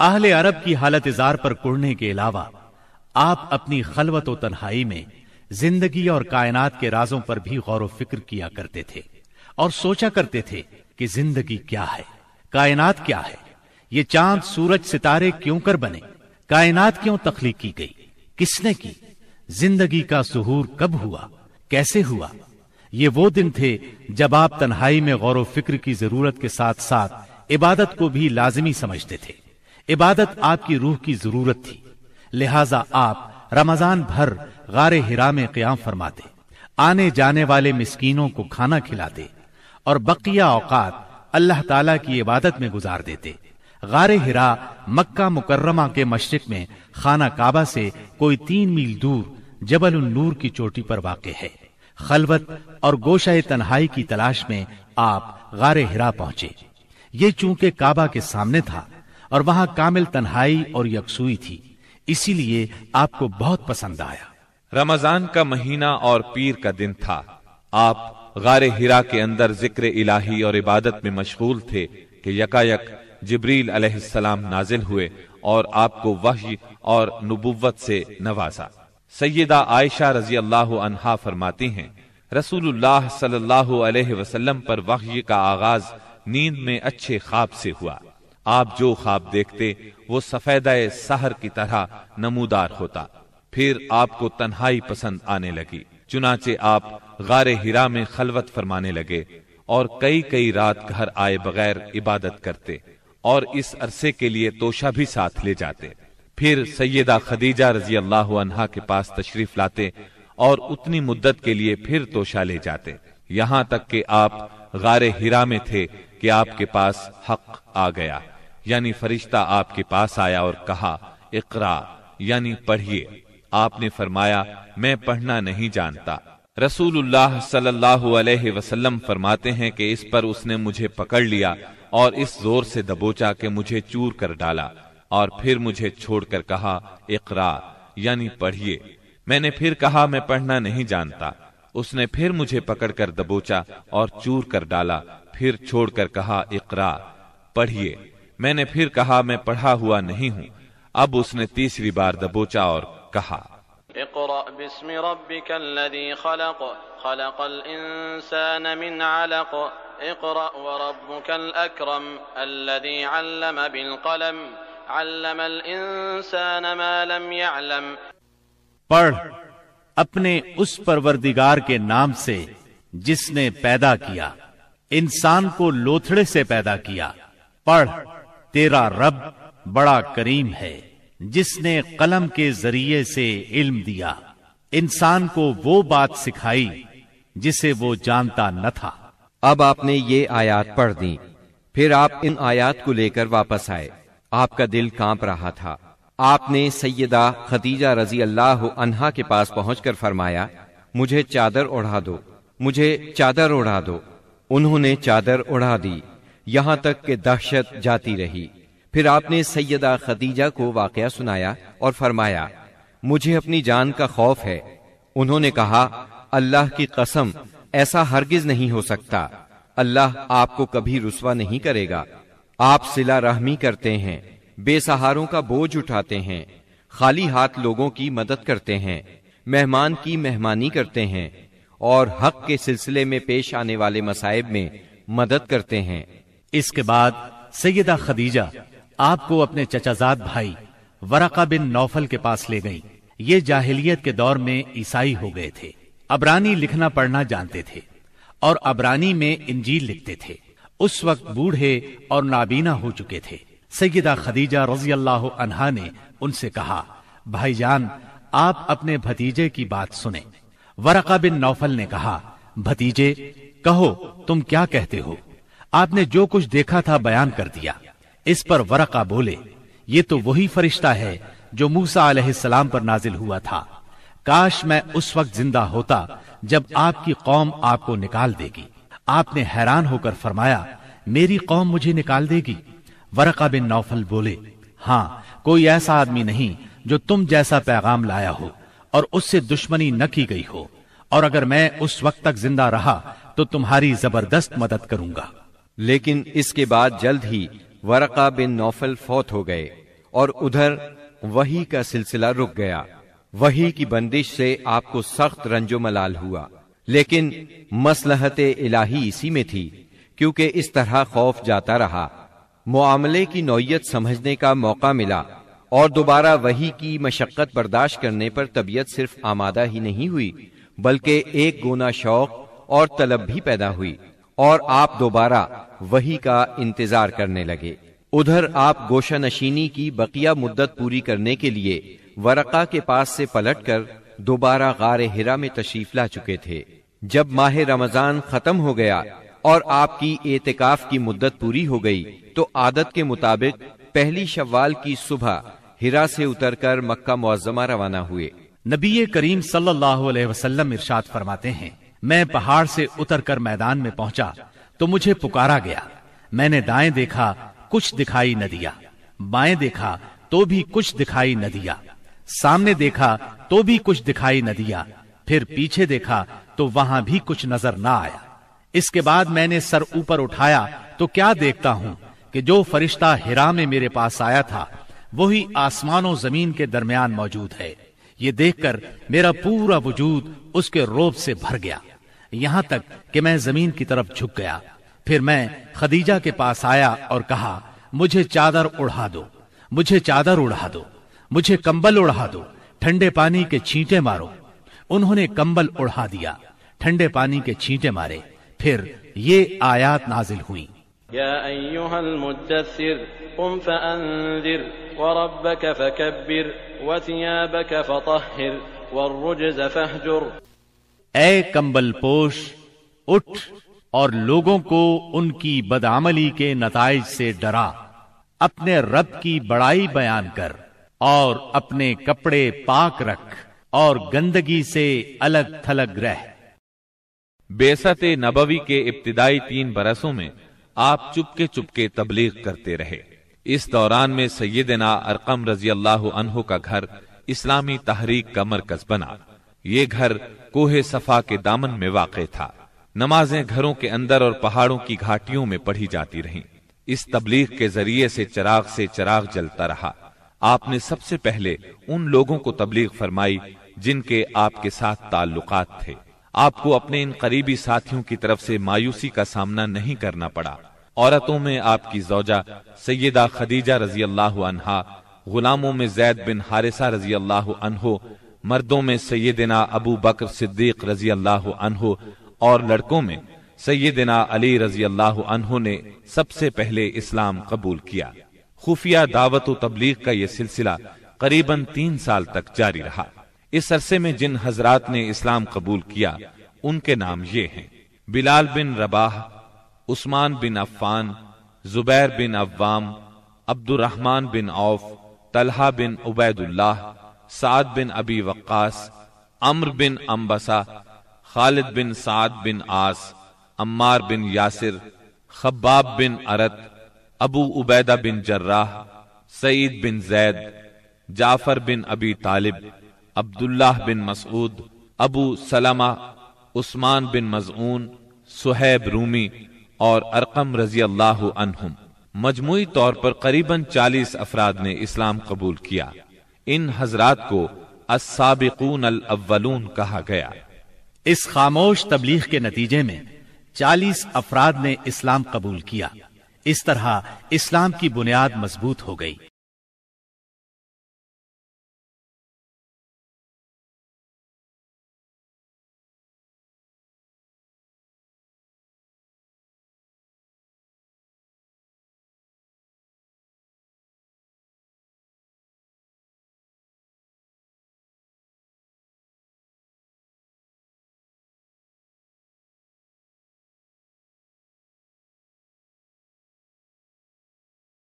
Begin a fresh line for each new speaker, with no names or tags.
اہل عرب کی حالت اظہار پر کڑنے کے علاوہ، آپ اپنی خلوت و تنہائی میں زندگی اور کائنات کے رازوں پر بھی غور و فکر کیا کرتے تھے اور سوچا کرتے تھے کہ زندگی کیا ہے، کائنات کیا ہے، یہ چاند سورج ستارے کیوں کر بنے، کائنات کیوں تخلیق کی گئی، کس نے کی، زندگی کا ظہور کب ہوا، کیسے ہوا، یہ وہ دن تھے جب آپ تنہائی میں غور و فکر کی ضرورت کے ساتھ ساتھ عبادت کو بھی لازمی سمجھتے تھے۔ عبادت آپ کی روح کی ضرورت تھی۔ لہذا آپ رمضان بھر غار ہرا میں قیام فرماتے، آنے جانے والے مسکینوں کو کھانا کھلاتے اور بقیہ اوقات اللہ تعالی کی عبادت میں گزار دیتے۔ غار ہرا مکہ مکرمہ کے مشرق میں خانہ کعبہ سے کوئی تین میل دور جبل النور کی چوٹی پر واقع ہے۔ خلوت اور گوشہ تنہائی کی تلاش میں آپ غار ہرا پہنچے۔ یہ چونکہ کعبہ کے سامنے تھا اور وہاں کامل تنہائی اور یکسوئی تھی۔ اسی لیے آپ کو بہت پسند آیا۔
رمضان کا مہینہ اور پیر کا دن تھا۔ آپ غار ہرا کے اندر ذکر الہی اور عبادت میں مشغول تھے کہ یکا یک جبریل علیہ السلام نازل ہوئے اور آپ کو وحی اور نبوت سے نوازا۔ سیدہ عائشہ رضی اللہ عنہا فرماتی ہیں، رسول اللہ صلی اللہ علیہ وسلم پر وحی کا آغاز نیند میں اچھے خواب سے ہوا۔ آپ جو خواب دیکھتے، وہ سفیدہ سہر کی طرح نمودار ہوتا۔ پھر آپ کو تنہائی پسند آنے لگی۔ چنانچہ آپ غار ہرا میں خلوت فرمانے لگے اور کئی کئی رات گھر آئے بغیر عبادت کرتے اور اس عرصے کے لیے توشہ بھی ساتھ لے جاتے۔ پھر سیدہ خدیجہ رضی اللہ عنہا کے پاس تشریف لاتے اور اتنی مدت کے لیے پھر توشہ لے جاتے۔ یہاں تک کہ آپ غار ہرا میں تھے کہ آپ کے پاس حق آ گیا۔ یعنی فرشتہ آپ کے پاس آیا اور کہا، اقرا یعنی پڑھیے۔ آپ نے فرمایا، میں پڑھنا نہیں جانتا۔ رسول اللہ صلی اللہ علیہ وسلم فرماتے ہیں کہ اس پر اس نے مجھے پکڑ لیا اور اس زور سے دبوچا کہ مجھے چور کر ڈالا اور پھر مجھے چھوڑ کر کہا، اقرا یعنی پڑھیے۔ میں نے پھر کہا، میں پڑھنا نہیں جانتا۔ اس نے پھر مجھے پکڑ کر دبوچا اور چور کر ڈالا۔ پھر چھوڑ کر کہا، اقرا، پڑھیے۔ میں نے پھر کہا میں پڑھا ہوا نہیں ہوں۔ اب اس نے تیسری بار دبوچا اور کہا
اقرأ باسم ربك الذي خلق خلق الإنسان من علق۔ اقرأ وربك الأكرم الذي علم بالقلم علم الإنسان ما لم يعلم۔
پڑھ اپنے اس پروردگار کے نام سے جس نے پیدا کیا انسان کو لوتھڑے سے پیدا کیا۔ پڑھ تیرا رب بڑا کریم ہے، جس نے قلم کے ذریعے سے علم دیا۔ انسان کو وہ بات سکھائی جسے وہ جانتا نہ تھا۔
اب آپ نے یہ آیات پڑھ دی پھر آپ ان آیات کو لے کر واپس آئے۔ آپ کا دل کانپ رہا تھا۔ آپ نے سیدہ خدیجہ رضی اللہ عنہا کے پاس پہنچ کر فرمایا، مجھے چادر اڑا دو، مجھے چادر اڑا دو۔ انہوں نے چادر اڑا دی۔ یہاں تک کہ دہشت جاتی رہی۔ پھر آپ نے سیدہ خدیجہ کو واقعہ سنایا اور فرمایا، مجھے اپنی جان کا خوف ہے۔ انہوں نے کہا، اللہ کی قسم، ایسا ہرگز نہیں ہو سکتا۔ اللہ آپ کو کبھی رسوا نہیں کرے گا۔ آپ سلا رحمی کرتے ہیں، بے سہاروں کا بوجھ اٹھاتے ہیں، خالی ہاتھ لوگوں کی مدد کرتے ہیں، مہمان کی مہمانی کرتے ہیں اور حق کے سلسلے میں پیش آنے والے مسائب میں مدد کرتے ہیں۔
اس کے بعد سیدہ خدیجہ آپ کو اپنے چچازاد بھائی ورقہ بن نوفل کے پاس لے گئی یہ جاہلیت کے دور میں عیسائی ہو گئے تھے۔ ابرانی لکھنا پڑھنا جانتے تھے اور ابرانی میں انجیل لکھتے تھے۔ اس وقت بوڑھے اور نابینا ہو چکے تھے۔ سیدہ خدیجہ رضی اللہ عنہا نے ان سے کہا، بھائی جان، آپ اپنے بھتیجے کی بات سنیں۔ ورقہ بن نوفل نے کہا، بھتیجے، کہو تم کیا کہتے ہو؟ آپ نے جو کچھ دیکھا تھا بیان کر دیا۔ اس پر ورقہ بولے، یہ تو وہی فرشتہ ہے جو موسا علیہ السلام پر نازل ہوا تھا۔ کاش میں اس وقت زندہ ہوتا جب آپ کی قوم آپ کو نکال دے گی۔ آپ نے حیران ہو کر فرمایا، میری قوم مجھے نکال دے گی؟ ورقہ بن نوفل بولے ہاں کوئی ایسا آدمی نہیں جو تم جیسا پیغام لایا ہو اور اس سے دشمنی نہ کی گئی ہو۔ اور اگر میں اس وقت تک زندہ رہا تو تمہاری زبردست مدد کروں گا۔
لیکن اس کے بعد جلد ہی ورقہ بن نوفل فوت ہو گئے اور ادھر وہی کا سلسلہ رک گیا۔ وہی کی بندش سے آپ کو سخت رنج و ملال ہوا۔ لیکن مسلحت الہی اسی میں تھی، کیونکہ اس طرح خوف جاتا رہا۔ معاملے کی نوعیت سمجھنے کا موقع ملا اور دوبارہ وہی کی مشقت برداشت کرنے پر طبیعت صرف آمادہ ہی نہیں ہوئی، بلکہ ایک گونا شوق اور طلب بھی پیدا ہوئی۔ اور آپ دوبارہ وہی کا انتظار کرنے لگے۔ ادھر آپ گوشہ نشینی کی بقیہ مدت پوری کرنے کے لیے ورقا کے پاس سے پلٹ کر دوبارہ غار ہرا میں تشریف لا چکے تھے۔ جب ماہ رمضان ختم ہو گیا اور آپ کی اعتکاف کی مدت پوری ہو گئی تو عادت کے مطابق پہلی شوال کی صبح ہرا سے اتر کر مکہ معظمہ روانہ ہوئے۔
نبی کریم صلی اللہ علیہ وسلم ارشاد فرماتے ہیں میں پہاڑ سے اتر کر میدان میں پہنچا تو مجھے پکارا گیا۔ میں نے دائیں دیکھا، کچھ دکھائی نہ دیا۔ بائیں دیکھا تو بھی کچھ دکھائی نہ دیا۔ سامنے دیکھا تو بھی کچھ دکھائی نہ دیا۔ پھر پیچھے دیکھا تو وہاں بھی کچھ نظر نہ آیا۔ اس کے بعد میں نے سر اوپر اٹھایا تو کیا دیکھتا ہوں کہ جو فرشتہ ہرا میں میرے پاس آیا تھا، وہی آسمان و زمین کے درمیان موجود ہے۔ یہ دیکھ کر میرا پورا وجود اس کے روب سے بھر گیا۔ یہاں تک کہ میں زمین کی طرف جھک گیا۔ پھر میں خدیجہ کے پاس آیا اور کہا، مجھے چادر اڑا دو، مجھے چادر اڑا دو، مجھے کمبل اڑا دو، ٹھنڈے پانی کے چھینٹے مارو۔ انہوں نے کمبل اڑا دیا، ٹھنڈے پانی کے چھینٹے مارے۔ پھر یہ آیات نازل ہوئی
یا ایوہا المدثر، قم فانذر وربك فکبر وثیابك فطہر، والرجز فہجر
اے کمبل پوش، اٹھ اور لوگوں کو ان کی بدعملی کے نتائج سے ڈرا۔ اپنے رب کی بڑائی بیان کر اور اپنے کپڑے پاک رکھ اور گندگی سے الگ تھلگ رہ۔
بیست نبوی کے ابتدائی تین برسوں میں آپ چپکے چپکے تبلیغ کرتے رہے۔ اس دوران میں سیدنا ارقم رضی اللہ عنہ کا گھر اسلامی تحریک کا مرکز بنا۔ یہ گھر کوہ صفا کے دامن میں واقع تھا۔ نمازیں گھروں کے اندر اور پہاڑوں کی گھاٹیوں میں پڑھی جاتی رہیں۔ اس تبلیغ کے ذریعے سے چراغ سے چراغ جلتا رہا۔ آپ نے سب سے پہلے ان لوگوں کو تبلیغ فرمائی جن کے آپ کے ساتھ تعلقات تھے۔ آپ کو اپنے ان قریبی ساتھیوں کی طرف سے مایوسی کا سامنا نہیں کرنا پڑا۔ عورتوں میں آپ کی زوجہ سیدہ خدیجہ رضی اللہ عنہا غلاموں میں زید بن حارثہ رضی اللہ عنہ مردوں میں سیدنا ابو بکر صدیق رضی اللہ عنہ اور لڑکوں میں سیدنا علی رضی اللہ عنہ نے سب سے پہلے اسلام قبول کیا۔ خفیہ دعوت و تبلیغ کا یہ سلسلہ قریباً تین سال تک جاری رہا۔ اس عرصے میں جن حضرات نے اسلام قبول کیا، ان کے نام یہ ہیں۔ بلال بن رباہ عثمان بن عفان، زبیر بن عوام عبد الرحمن بن عوف، طلحہ بن عبید اللہ سعد بن ابی وقاص امر بن امبسا خالد بن سعد بن آس عمار بن یاسر، خباب بن ارت، ابو عبیدہ بن جراح، سعید بن زید، جعفر بن ابی طالب، عبداللہ بن مسعود، ابو سلمہ، عثمان بن مزعون، سہیب رومی اور ارقم رضی اللہ عنہم۔ مجموعی طور پر قریباً چالیس افراد نے اسلام قبول کیا۔ ان حضرات کو السابقون الاولون کہا گیا۔
اس خاموش تبلیغ کے نتیجے میں چالیس افراد نے اسلام قبول کیا۔ اس طرح اسلام کی بنیاد مضبوط ہو گئی۔